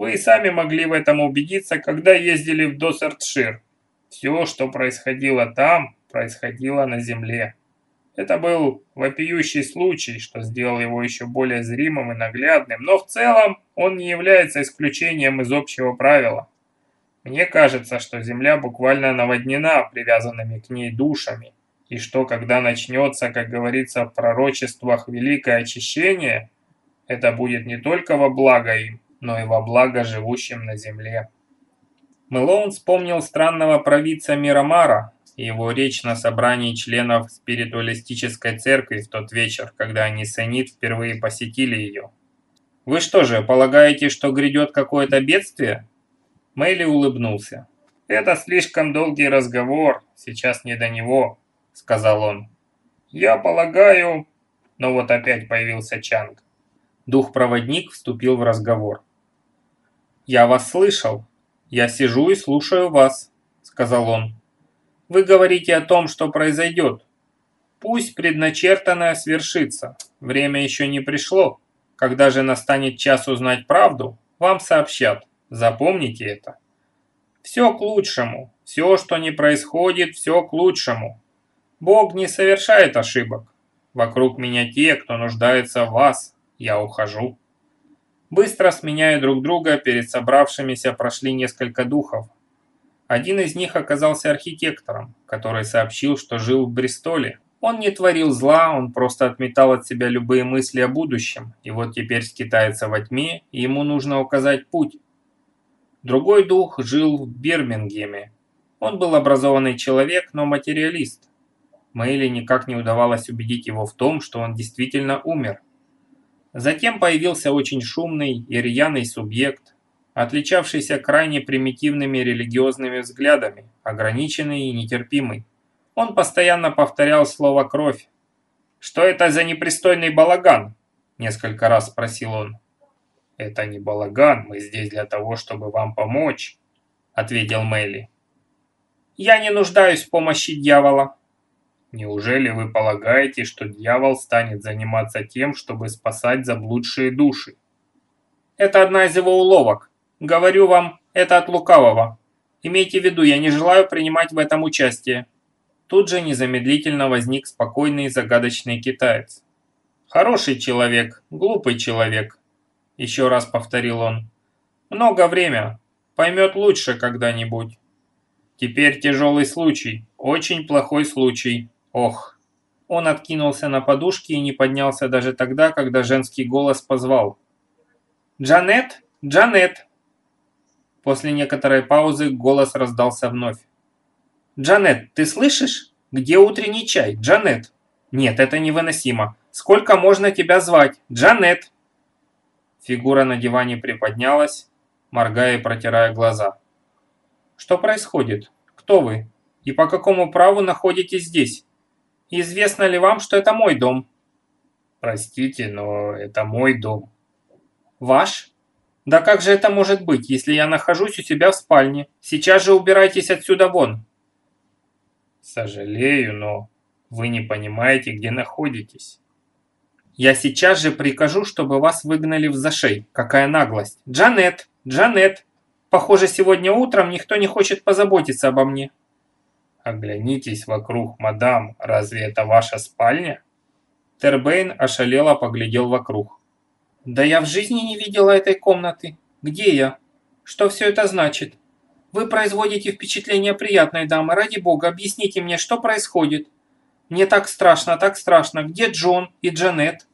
Вы и сами могли в этом убедиться, когда ездили в Досертшир. Все, что происходило там, происходило на земле. Это был вопиющий случай, что сделал его еще более зримым и наглядным, но в целом он не является исключением из общего правила. Мне кажется, что Земля буквально наводнена привязанными к ней душами, и что когда начнется, как говорится в пророчествах, великое очищение, это будет не только во благо им, но и во благо живущим на Земле. Мэлоун вспомнил странного провидца Мирамара, его речь на собрании членов спиритуалистической церкви в тот вечер, когда они с Энит впервые посетили ее. «Вы что же, полагаете, что грядет какое-то бедствие?» Мэйли улыбнулся. «Это слишком долгий разговор, сейчас не до него», — сказал он. «Я полагаю...» Но вот опять появился Чанг. Дух-проводник вступил в разговор. «Я вас слышал. Я сижу и слушаю вас», — сказал он. Вы говорите о том, что произойдет. Пусть предначертанное свершится. Время еще не пришло. Когда же настанет час узнать правду, вам сообщат. Запомните это. Все к лучшему. Все, что не происходит, все к лучшему. Бог не совершает ошибок. Вокруг меня те, кто нуждается в вас. Я ухожу. Быстро сменяя друг друга, перед собравшимися прошли несколько духов, один из них оказался архитектором, который сообщил, что жил в Бристоле. Он не творил зла, он просто отметал от себя любые мысли о будущем, и вот теперь скитается во тьме, и ему нужно указать путь. Другой дух жил в Бирмингеме. Он был образованный человек, но материалист. Мэйли никак не удавалось убедить его в том, что он действительно умер. Затем появился очень шумный и рьяный субъект, отличавшийся крайне примитивными религиозными взглядами, ограниченный и нетерпимый. Он постоянно повторял слово «кровь». «Что это за непристойный балаган?» – несколько раз спросил он. «Это не балаган, мы здесь для того, чтобы вам помочь», – ответил Мелли. «Я не нуждаюсь в помощи дьявола». «Неужели вы полагаете, что дьявол станет заниматься тем, чтобы спасать заблудшие души?» «Это одна из его уловок. Говорю вам, это от лукавого. Имейте в виду, я не желаю принимать в этом участие. Тут же незамедлительно возник спокойный и загадочный китаец. «Хороший человек, глупый человек», – еще раз повторил он. «Много время. Поймет лучше когда-нибудь. Теперь тяжелый случай, очень плохой случай. Ох». Он откинулся на подушки и не поднялся даже тогда, когда женский голос позвал. «Джанет! Джанет!» После некоторой паузы голос раздался вновь. «Джанет, ты слышишь? Где утренний чай? Джанет!» «Нет, это невыносимо. Сколько можно тебя звать? Джанет!» Фигура на диване приподнялась, моргая и протирая глаза. «Что происходит? Кто вы? И по какому праву находитесь здесь? Известно ли вам, что это мой дом?» «Простите, но это мой дом». «Ваш? «Да как же это может быть, если я нахожусь у себя в спальне? Сейчас же убирайтесь отсюда вон!» «Сожалею, но вы не понимаете, где находитесь». «Я сейчас же прикажу, чтобы вас выгнали в зашей. Какая наглость! Джанет! Джанет! Похоже, сегодня утром никто не хочет позаботиться обо мне». «Оглянитесь вокруг, мадам. Разве это ваша спальня?» Тербейн ошалело поглядел вокруг. Да я в жизни не видела этой комнаты. Где я? Что все это значит? Вы производите впечатление приятной дамы. Ради бога, объясните мне, что происходит. Мне так страшно, так страшно. Где Джон и Джанет?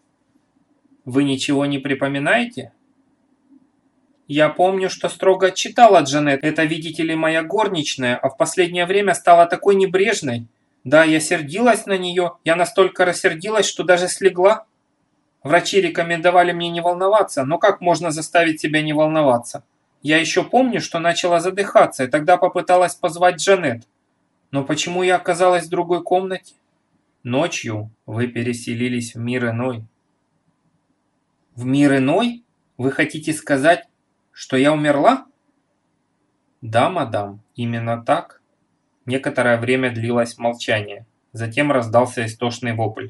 Вы ничего не припоминаете? Я помню, что строго отчитала Джанет. Это, видите ли, моя горничная, а в последнее время стала такой небрежной. Да, я сердилась на нее. Я настолько рассердилась, что даже слегла. Врачи рекомендовали мне не волноваться, но как можно заставить себя не волноваться? Я еще помню, что начала задыхаться, и тогда попыталась позвать Джанет. Но почему я оказалась в другой комнате? Ночью вы переселились в мир иной. В мир иной? Вы хотите сказать, что я умерла? Да, мадам, именно так. Некоторое время длилось молчание. Затем раздался истошный вопль.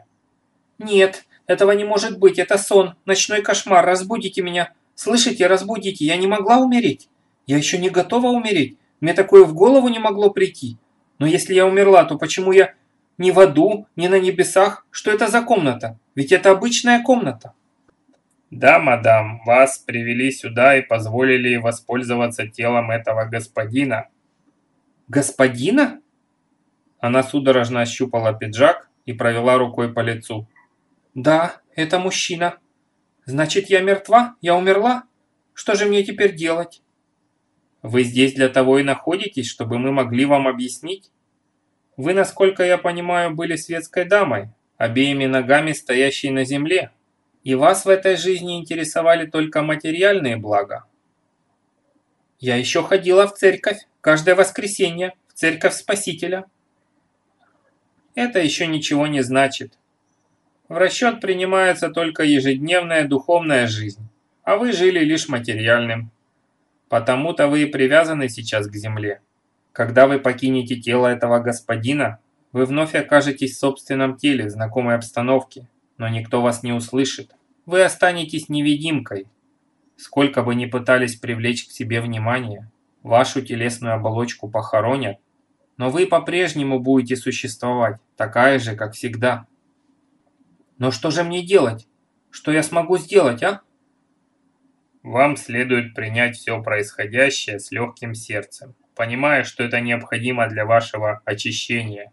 «Нет, этого не может быть, это сон, ночной кошмар, разбудите меня. Слышите, разбудите, я не могла умереть. Я еще не готова умереть. Мне такое в голову не могло прийти. Но если я умерла, то почему я ни в аду, ни на небесах? Что это за комната? Ведь это обычная комната. Да, мадам, вас привели сюда и позволили воспользоваться телом этого господина. Господина? Она судорожно ощупала пиджак и провела рукой по лицу. Да, это мужчина. Значит, я мертва? Я умерла? Что же мне теперь делать? Вы здесь для того и находитесь, чтобы мы могли вам объяснить? Вы, насколько я понимаю, были светской дамой, обеими ногами стоящей на земле, и вас в этой жизни интересовали только материальные блага. Я еще ходила в церковь, каждое воскресенье, в церковь Спасителя. Это еще ничего не значит. В расчет принимается только ежедневная духовная жизнь, а вы жили лишь материальным. Потому-то вы и привязаны сейчас к земле. Когда вы покинете тело этого господина, вы вновь окажетесь в собственном теле, в знакомой обстановке, но никто вас не услышит. Вы останетесь невидимкой. Сколько бы ни пытались привлечь к себе внимание, вашу телесную оболочку похоронят, но вы по-прежнему будете существовать, такая же, как всегда. Но что же мне делать? Что я смогу сделать, а? Вам следует принять все происходящее с легким сердцем, понимая, что это необходимо для вашего очищения.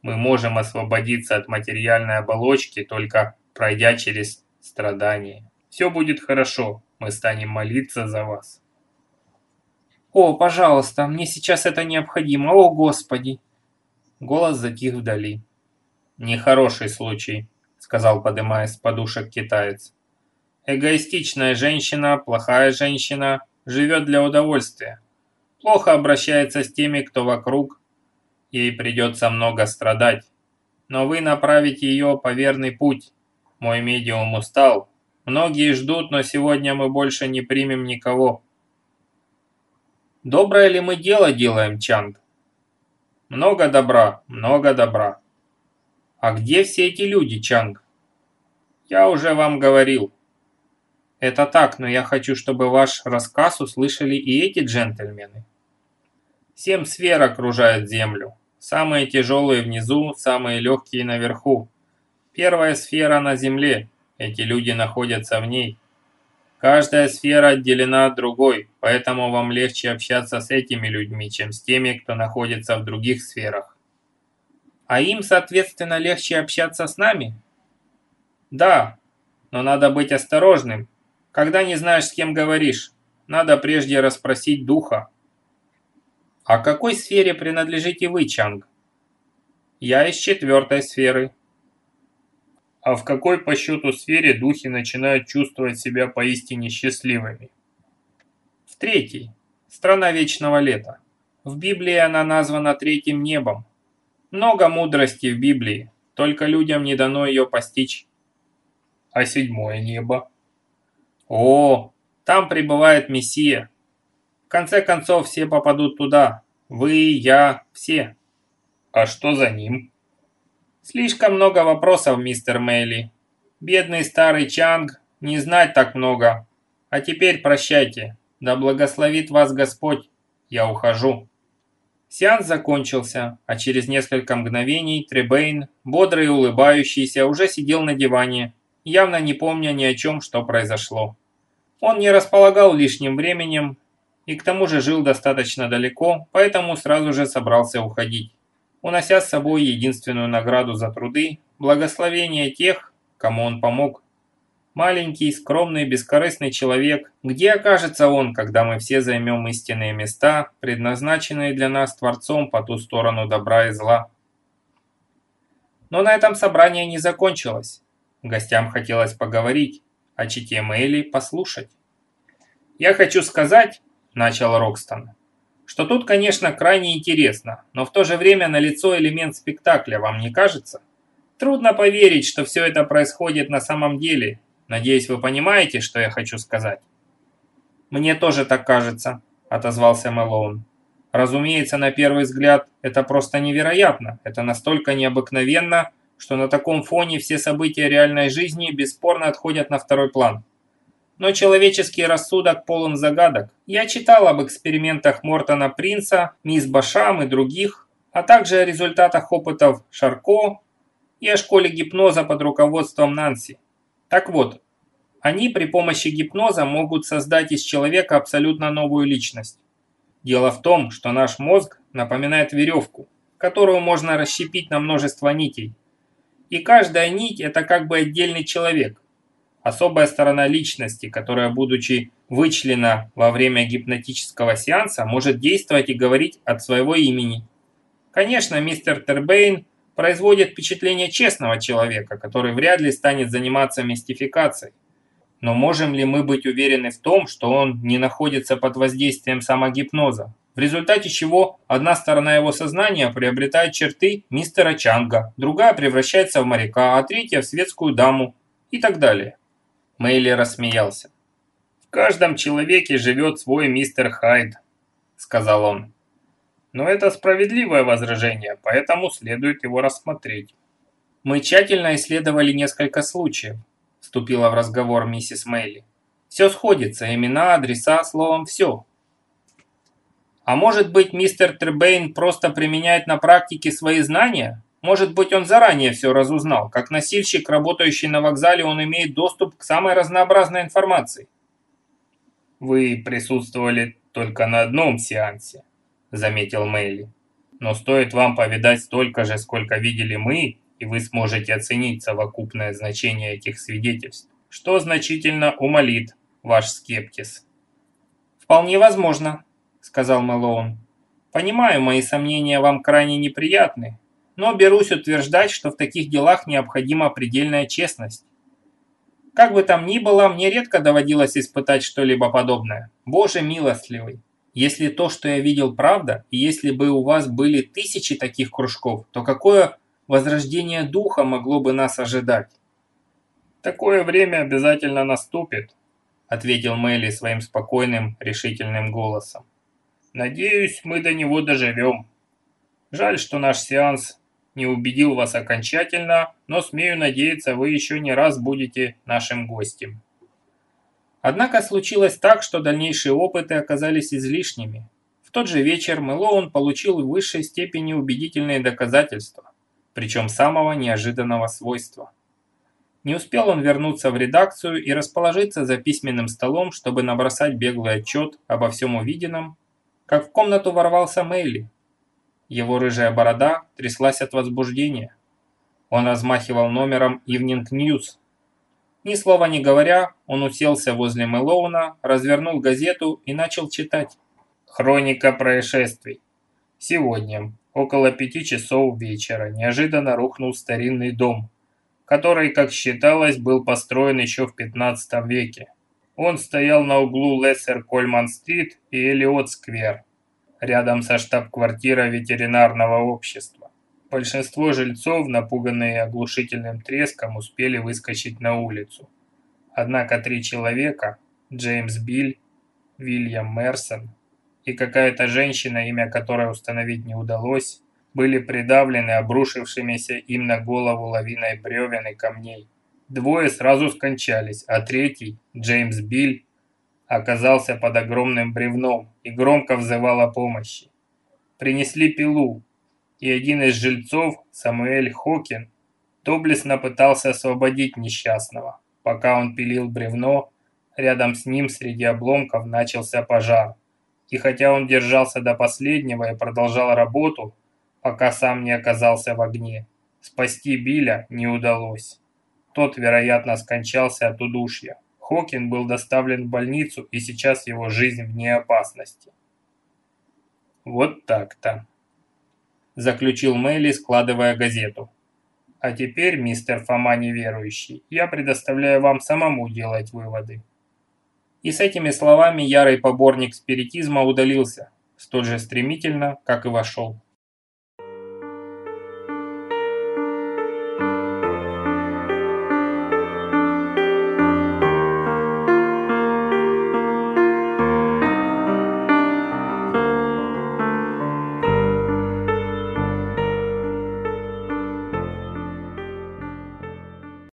Мы можем освободиться от материальной оболочки, только пройдя через страдания. Все будет хорошо, мы станем молиться за вас. «О, пожалуйста, мне сейчас это необходимо, о, Господи!» Голос затих вдали. «Нехороший случай», — сказал, подымаясь с подушек китаец. Эгоистичная женщина, плохая женщина, живет для удовольствия. Плохо обращается с теми, кто вокруг. Ей придется много страдать. Но вы направите ее по верный путь. Мой медиум устал. Многие ждут, но сегодня мы больше не примем никого. Доброе ли мы дело делаем, Чанг? Много добра, много добра. А где все эти люди, Чанг? Я уже вам говорил. Это так, но я хочу, чтобы ваш рассказ услышали и эти джентльмены. Семь сфер окружают Землю. Самые тяжелые внизу, самые легкие наверху. Первая сфера на Земле. Эти люди находятся в ней. Каждая сфера отделена от другой, поэтому вам легче общаться с этими людьми, чем с теми, кто находится в других сферах. А им, соответственно, легче общаться с нами? Да, но надо быть осторожным, когда не знаешь, с кем говоришь, надо прежде расспросить духа. А какой сфере принадлежите вы, Чанг? Я из четвертой сферы. А в какой по счету сфере духи начинают чувствовать себя поистине счастливыми? В третьей. Страна вечного лета. В Библии она названа третьим небом. Много мудрости в Библии, только людям не дано ее постичь. А седьмое небо? О, там пребывает Мессия. В конце концов, все попадут туда. Вы, я, все. А что за ним? Слишком много вопросов, мистер Мейли. Бедный старый Чанг, не знать так много. А теперь прощайте. Да благословит вас Господь. Я ухожу. Сеанс закончился, а через несколько мгновений Требейн, бодрый и улыбающийся, уже сидел на диване, явно не помня ни о чем, что произошло. Он не располагал лишним временем и к тому же жил достаточно далеко, поэтому сразу же собрался уходить, унося с собой единственную награду за труды – благословение тех, кому он помог. Маленький, скромный, бескорыстный человек, где окажется он, когда мы все займем истинные места, предназначенные для нас Творцом по ту сторону добра и зла? Но на этом собрание не закончилось. Гостям хотелось поговорить, а чите Мэйли послушать. «Я хочу сказать», – начал Рокстон, – «что тут, конечно, крайне интересно, но в то же время налицо элемент спектакля, вам не кажется? Трудно поверить, что все это происходит на самом деле. Надеюсь, вы понимаете, что я хочу сказать?» «Мне тоже так кажется», – отозвался Мэлоун. «Разумеется, на первый взгляд, это просто невероятно, это настолько необыкновенно, что на таком фоне все события реальной жизни бесспорно отходят на второй план. Но человеческий рассудок полон загадок. Я читал об экспериментах Мортона Принца, мисс Башам и других, а также о результатах опытов Шарко и о школе гипноза под руководством Нанси. Так вот, они при помощи гипноза могут создать из человека абсолютно новую личность. Дело в том, что наш мозг напоминает веревку, которую можно расщепить на множество нитей. И каждая нить – это как бы отдельный человек, особая сторона личности, которая, будучи вычлена во время гипнотического сеанса, может действовать и говорить от своего имени. Конечно, мистер Тербейн производит впечатление честного человека, который вряд ли станет заниматься мистификацией. Но можем ли мы быть уверены в том, что он не находится под воздействием самогипноза? В результате чего одна сторона его сознания приобретает черты мистера Чанга, другая превращается в моряка, а третья в светскую даму и так далее. Мэйли рассмеялся. «В каждом человеке живет свой мистер Хайд», — сказал он. «Но это справедливое возражение, поэтому следует его рассмотреть». «Мы тщательно исследовали несколько случаев», — вступила в разговор миссис Мэйли. «Все сходится, имена, адреса, словом, все». «А может быть, мистер Требейн просто применяет на практике свои знания?» Может быть, он заранее все разузнал. Как носильщик, работающий на вокзале, он имеет доступ к самой разнообразной информации. «Вы присутствовали только на одном сеансе», – заметил Мэйли. «Но стоит вам повидать столько же, сколько видели мы, и вы сможете оценить совокупное значение этих свидетельств, что значительно умолит ваш скептиз». «Вполне возможно», – сказал Мэлоун. «Понимаю, мои сомнения вам крайне неприятны, но берусь утверждать, что в таких делах необходима предельная честность. Как бы там ни было, мне редко доводилось испытать что-либо подобное. Боже милостливый! Если то, что я видел, правда, и если бы у вас были тысячи таких кружков, то какое возрождение духа могло бы нас ожидать? «Такое время обязательно наступит», — ответил Мэлли своим спокойным, решительным голосом. «Надеюсь, мы до него доживем. Жаль, что наш сеанс не убедил вас окончательно, но смею надеяться, вы еще не раз будете нашим гостем. Однако случилось так, что дальнейшие опыты оказались излишними. В тот же вечер Мэлоун получил в высшей степени убедительные доказательства, причем самого неожиданного свойства. Не успел он вернуться в редакцию и расположиться за письменным столом, чтобы набросать беглый отчет обо всем увиденном, как в комнату ворвался Мэйли, его рыжая борода тряслась от возбуждения. Он размахивал номером Evening News. Ни слова не говоря, он уселся возле Мэлоуна, развернул газету и начал читать. Хроника происшествий. Сегодня, около пяти часов вечера, неожиданно рухнул старинный дом, который, как считалось, был построен еще в 15 веке. Он стоял на углу Лессер-Кольман-стрит и Элиот-сквер рядом со штаб-квартирой ветеринарного общества. Большинство жильцов, напуганные оглушительным треском, успели выскочить на улицу. Однако три человека – Джеймс Биль, Вильям Мерсон и какая-то женщина, имя которой установить не удалось, были придавлены обрушившимися им на голову лавиной бревен и камней. Двое сразу скончались, а третий, Джеймс Биль, оказался под огромным бревном и громко взывал о помощи. Принесли пилу, и один из жильцов, Самуэль Хокин, доблестно пытался освободить несчастного. Пока он пилил бревно, рядом с ним среди обломков начался пожар. И хотя он держался до последнего и продолжал работу, пока сам не оказался в огне, спасти Биля не удалось. Тот, вероятно, скончался от удушья. Хокин был доставлен в больницу, и сейчас его жизнь вне опасности. Вот так-то. Заключил Мэйли, складывая газету. А теперь, мистер Фома неверующий, я предоставляю вам самому делать выводы. И с этими словами ярый поборник спиритизма удалился, столь же стремительно, как и вошел.